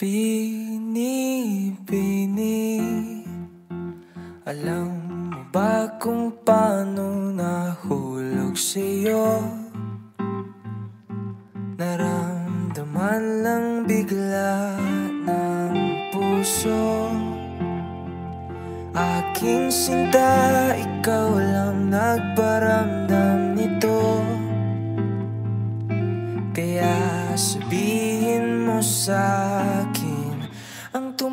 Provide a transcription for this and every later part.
Bini-bini Alam mo ba kung paano nahulog sa'yo? Naramdaman lang bigla ng puso. Aking sinta, ikaw lang nagparamdam nito. Kaya sabihin mo Ang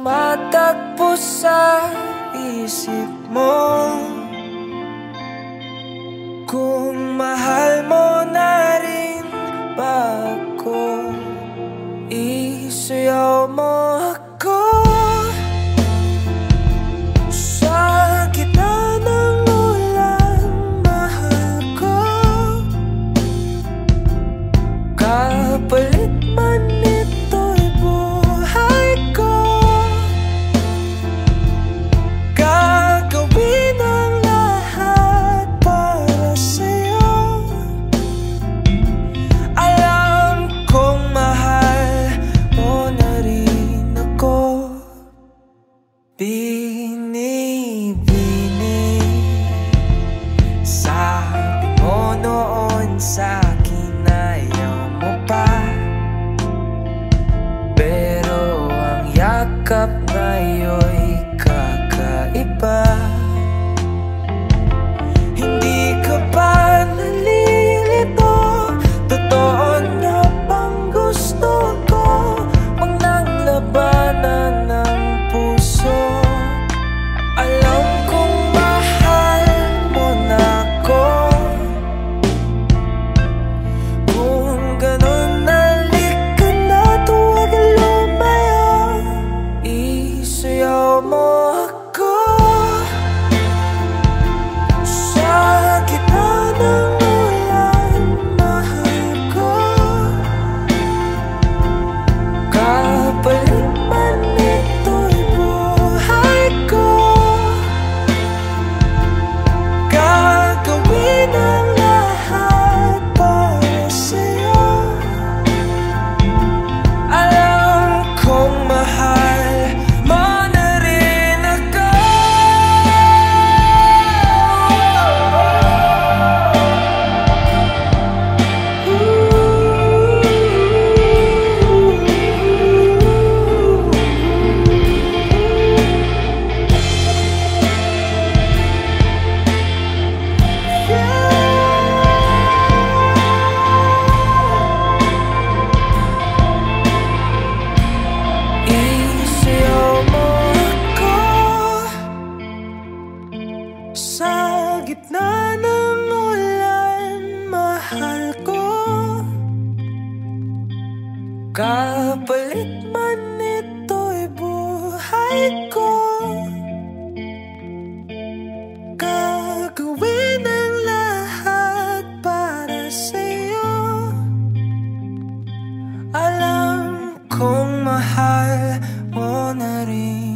tumatakbo sa isip mo. Kung mahal mo na rin ba ako Isayaw mo up Kapalit man ito'y buhay ko. Gagawin ang lahat para sa'yo. Alam kong mahal mo na rin